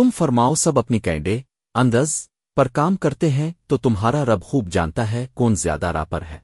تم فرماؤ سب اپنی کینڈے، اندز، پر کام کرتے ہیں تو تمہارا رب خوب جانتا ہے کون زیادہ راپر ہے۔